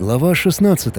Глава 16.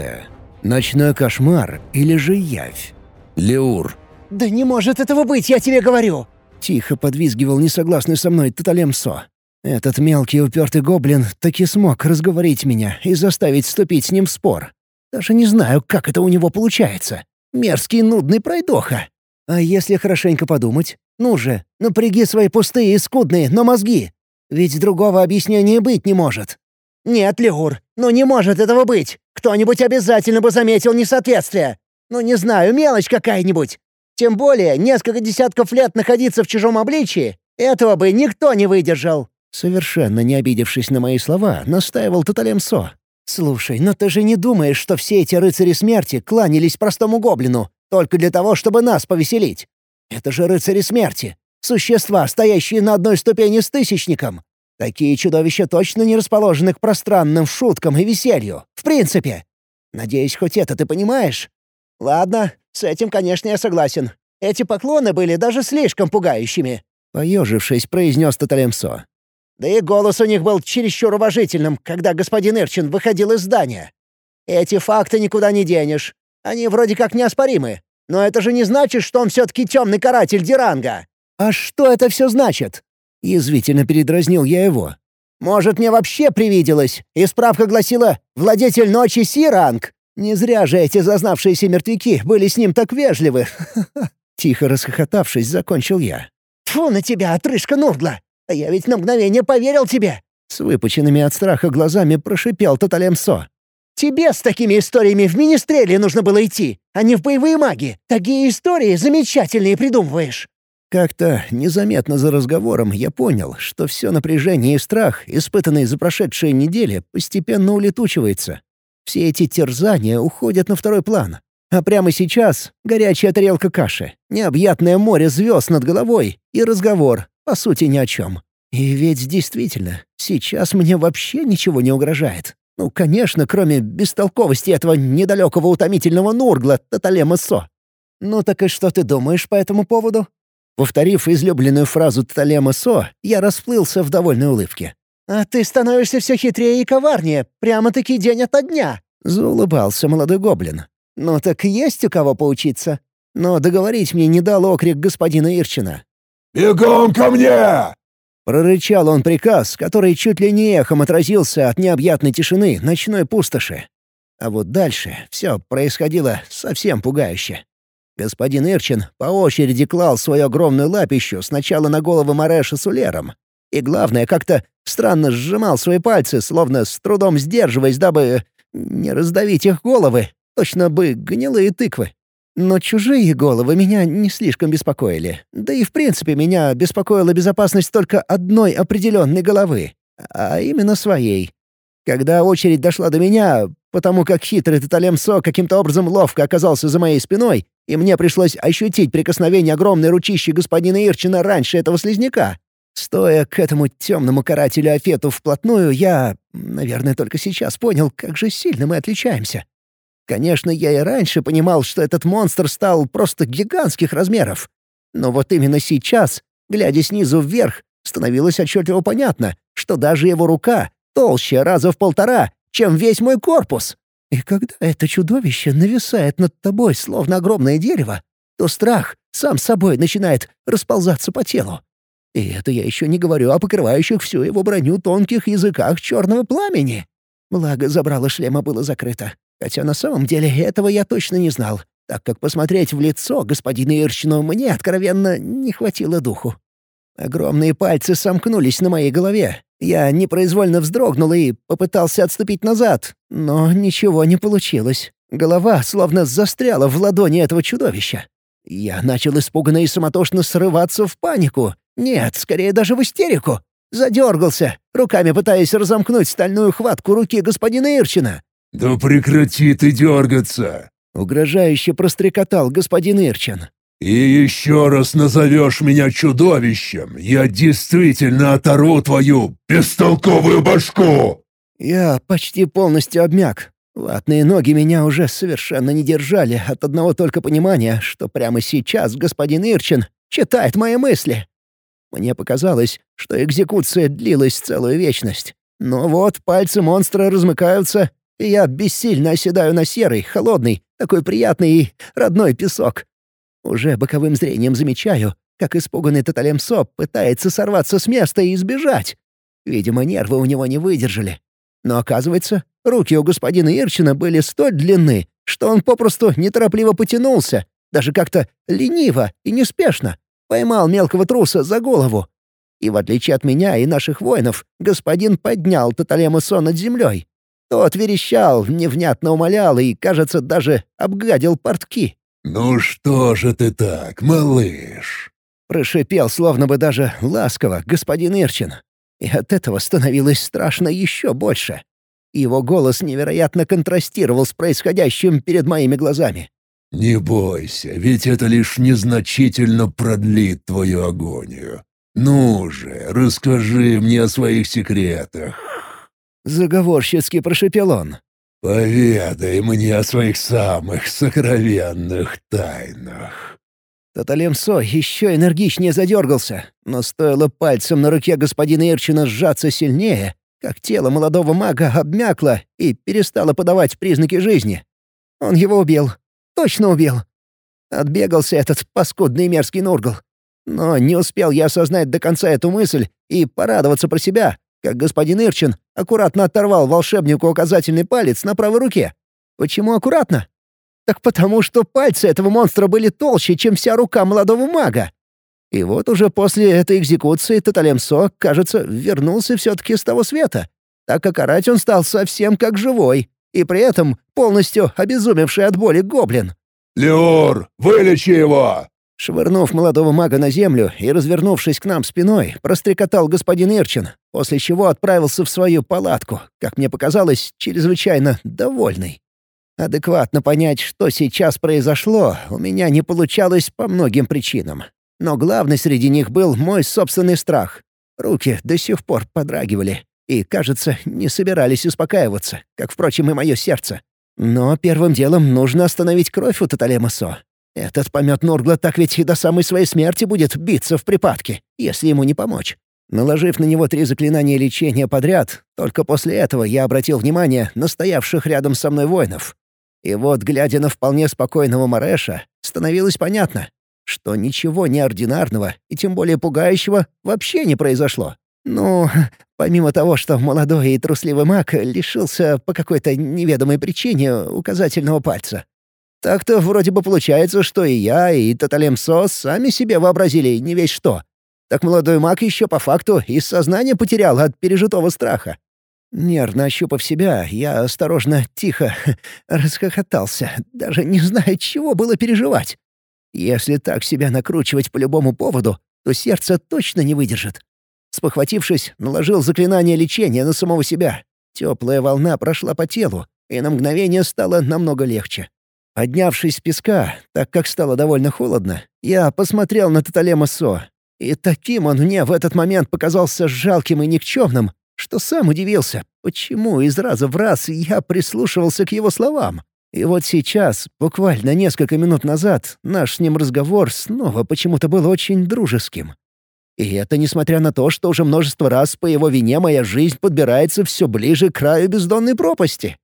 Ночной кошмар или же явь? Леур. «Да не может этого быть, я тебе говорю!» Тихо подвизгивал несогласный со мной Таталемсо. Этот мелкий упертый гоблин таки смог разговорить меня и заставить вступить с ним в спор. Даже не знаю, как это у него получается. Мерзкий нудный пройдоха. А если хорошенько подумать? Ну же, напряги свои пустые и скудные, но мозги. Ведь другого объяснения быть не может. «Нет, Леур, ну не может этого быть! Кто-нибудь обязательно бы заметил несоответствие! Ну не знаю, мелочь какая-нибудь! Тем более, несколько десятков лет находиться в чужом обличии, этого бы никто не выдержал!» Совершенно не обидевшись на мои слова, настаивал Таталемсо. «Слушай, но ты же не думаешь, что все эти рыцари смерти кланялись простому гоблину только для того, чтобы нас повеселить? Это же рыцари смерти, существа, стоящие на одной ступени с Тысячником. Такие чудовища точно не расположены к пространным шуткам и веселью. В принципе. Надеюсь, хоть это ты понимаешь? Ладно, с этим, конечно, я согласен. Эти поклоны были даже слишком пугающими. Поежившись, произнес Таталемсо. Да и голос у них был чересчур уважительным, когда господин Ирчин выходил из здания. Эти факты никуда не денешь. Они вроде как неоспоримы. Но это же не значит, что он все-таки темный каратель Диранга. А что это все значит? Язвительно передразнил я его. «Может, мне вообще привиделось? И справка гласила «Владетель ночи Сиранг». Не зря же эти зазнавшиеся мертвяки были с ним так вежливы. Тихо расхохотавшись, закончил я. «Фу на тебя, отрыжка Нургла! А я ведь на мгновение поверил тебе!» С выпученными от страха глазами прошипел Таталемсо. «Тебе с такими историями в министрели нужно было идти, а не в боевые маги. Такие истории замечательные придумываешь!» Как-то незаметно за разговором я понял, что все напряжение и страх, испытанные за прошедшие недели, постепенно улетучивается. Все эти терзания уходят на второй план. А прямо сейчас горячая тарелка каши, необъятное море звезд над головой и разговор, по сути, ни о чем. И ведь действительно, сейчас мне вообще ничего не угрожает. Ну, конечно, кроме бестолковости этого недалекого утомительного Нургла Таталема Со. Ну так и что ты думаешь по этому поводу? Повторив излюбленную фразу Талема Со, я расплылся в довольной улыбке. «А ты становишься все хитрее и коварнее, прямо-таки день ото дня!» — заулыбался молодой гоблин. «Ну так есть у кого поучиться?» Но договорить мне не дал окрик господина Ирчина. «Бегом ко мне!» Прорычал он приказ, который чуть ли не эхом отразился от необъятной тишины ночной пустоши. А вот дальше все происходило совсем пугающе. Господин Ирчин по очереди клал свою огромную лапищу сначала на голову Мареша с улером. И главное, как-то странно сжимал свои пальцы, словно с трудом сдерживаясь, дабы не раздавить их головы, точно бы гнилые тыквы. Но чужие головы меня не слишком беспокоили. Да и в принципе меня беспокоила безопасность только одной определенной головы, а именно своей. Когда очередь дошла до меня, потому как хитрый Таталемсо каким-то образом ловко оказался за моей спиной, и мне пришлось ощутить прикосновение огромной ручищи господина Ирчина раньше этого слизняка. Стоя к этому темному карателю Афету вплотную, я, наверное, только сейчас понял, как же сильно мы отличаемся. Конечно, я и раньше понимал, что этот монстр стал просто гигантских размеров. Но вот именно сейчас, глядя снизу вверх, становилось отчетливо понятно, что даже его рука толще раза в полтора, чем весь мой корпус. И когда это чудовище нависает над тобой, словно огромное дерево, то страх сам собой начинает расползаться по телу. И это я еще не говорю о покрывающих всю его броню тонких языках черного пламени. Благо, забрало шлема было закрыто. Хотя на самом деле этого я точно не знал, так как посмотреть в лицо господина Ирчину мне откровенно не хватило духу. Огромные пальцы сомкнулись на моей голове, я непроизвольно вздрогнул и попытался отступить назад, но ничего не получилось. Голова словно застряла в ладони этого чудовища. Я начал испуганно и суматошно срываться в панику. Нет, скорее даже в истерику. Задергался, руками пытаясь разомкнуть стальную хватку руки господина Ирчина. «Да прекрати ты дергаться!» — угрожающе прострекотал господин Ирчин. «И еще раз назовешь меня чудовищем, я действительно оторву твою бестолковую башку!» Я почти полностью обмяк. Ватные ноги меня уже совершенно не держали от одного только понимания, что прямо сейчас господин Ирчин читает мои мысли. Мне показалось, что экзекуция длилась целую вечность. Но вот пальцы монстра размыкаются, и я бессильно оседаю на серый, холодный, такой приятный и родной песок. Уже боковым зрением замечаю, как испуганный Таталем Соп пытается сорваться с места и избежать. Видимо, нервы у него не выдержали. Но оказывается, руки у господина Ирчина были столь длинны, что он попросту неторопливо потянулся, даже как-то лениво и неспешно, поймал мелкого труса за голову. И в отличие от меня и наших воинов, господин поднял Таталемусо над землей. Тот верещал, невнятно умолял и, кажется, даже обгадил портки. «Ну что же ты так, малыш?» Прошипел, словно бы даже ласково, господин Ирчин. И от этого становилось страшно еще больше. Его голос невероятно контрастировал с происходящим перед моими глазами. «Не бойся, ведь это лишь незначительно продлит твою агонию. Ну же, расскажи мне о своих секретах». Заговорщицки прошепел он. «Поведай мне о своих самых сокровенных тайнах». Таталемсо еще энергичнее задергался, но стоило пальцем на руке господина Ирчина сжаться сильнее, как тело молодого мага обмякло и перестало подавать признаки жизни. Он его убил. Точно убил. Отбегался этот паскудный мерзкий Нургл. Но не успел я осознать до конца эту мысль и порадоваться про себя, как господин Ирчин аккуратно оторвал волшебнику указательный палец на правой руке. Почему аккуратно? Так потому что пальцы этого монстра были толще, чем вся рука молодого мага. И вот уже после этой экзекуции Таталемсо, кажется, вернулся все-таки с того света, так как орать он стал совсем как живой, и при этом полностью обезумевший от боли гоблин. «Леор, вылечи его!» Швырнув молодого мага на землю и развернувшись к нам спиной, прострекотал господин Ирчин, после чего отправился в свою палатку, как мне показалось, чрезвычайно довольный. Адекватно понять, что сейчас произошло, у меня не получалось по многим причинам. Но главный среди них был мой собственный страх. Руки до сих пор подрагивали и, кажется, не собирались успокаиваться, как, впрочем, и мое сердце. Но первым делом нужно остановить кровь у Таталемасо. Этот помет Нургла так ведь и до самой своей смерти будет биться в припадке, если ему не помочь. Наложив на него три заклинания лечения подряд, только после этого я обратил внимание на стоявших рядом со мной воинов. И вот, глядя на вполне спокойного Мареша, становилось понятно, что ничего неординарного и тем более пугающего вообще не произошло. Ну, помимо того, что молодой и трусливый маг лишился по какой-то неведомой причине указательного пальца. Так-то вроде бы получается, что и я, и Таталемсо сами себе вообразили не весь что. Так молодой маг еще по факту из сознания потерял от пережитого страха. Нервно ощупав себя, я осторожно, тихо расхохотался, даже не зная, чего было переживать. Если так себя накручивать по любому поводу, то сердце точно не выдержит. Спохватившись, наложил заклинание лечения на самого себя. Теплая волна прошла по телу, и на мгновение стало намного легче. Поднявшись с песка, так как стало довольно холодно, я посмотрел на Таталема Со. И таким он мне в этот момент показался жалким и никчемным, что сам удивился, почему из раза в раз я прислушивался к его словам. И вот сейчас, буквально несколько минут назад, наш с ним разговор снова почему-то был очень дружеским. И это несмотря на то, что уже множество раз по его вине моя жизнь подбирается все ближе к краю бездонной пропасти.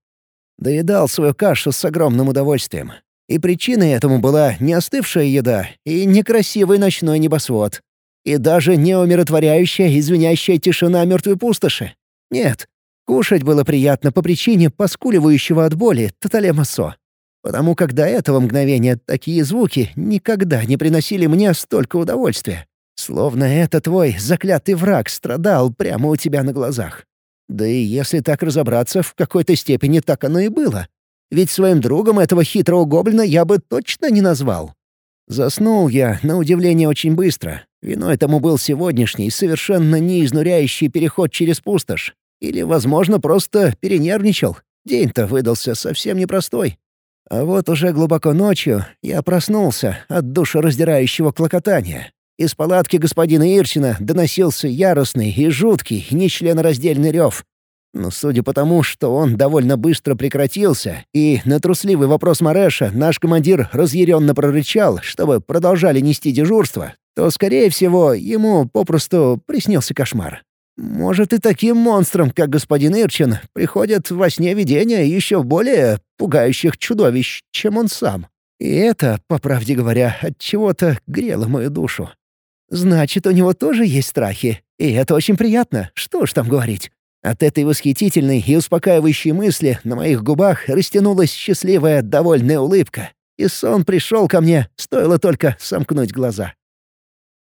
Доедал свою кашу с огромным удовольствием. И причиной этому была не остывшая еда и некрасивый ночной небосвод, и даже не умиротворяющая и звенящая тишина мертвой пустоши. Нет, кушать было приятно по причине поскуливающего от боли Таталемасо. Потому как до этого мгновения такие звуки никогда не приносили мне столько удовольствия. Словно это твой заклятый враг страдал прямо у тебя на глазах. Да и если так разобраться, в какой-то степени так оно и было. Ведь своим другом этого хитрого гоблина я бы точно не назвал. Заснул я, на удивление, очень быстро. Виной тому был сегодняшний, совершенно неизнуряющий переход через пустошь. Или, возможно, просто перенервничал. День-то выдался совсем непростой. А вот уже глубоко ночью я проснулся от душераздирающего клокотания. Из палатки господина Ирсина доносился яростный и жуткий, нечленораздельный рев, но судя по тому, что он довольно быстро прекратился, и на трусливый вопрос Мареша наш командир разъяренно прорычал, чтобы продолжали нести дежурство, то, скорее всего, ему попросту приснился кошмар. Может, и таким монстрам, как господин Ирчин, приходят во сне видения еще более пугающих чудовищ, чем он сам. И это, по правде говоря, от чего-то грело мою душу. Значит, у него тоже есть страхи, и это очень приятно, что уж там говорить. От этой восхитительной и успокаивающей мысли на моих губах растянулась счастливая, довольная улыбка. И сон пришел ко мне, стоило только сомкнуть глаза.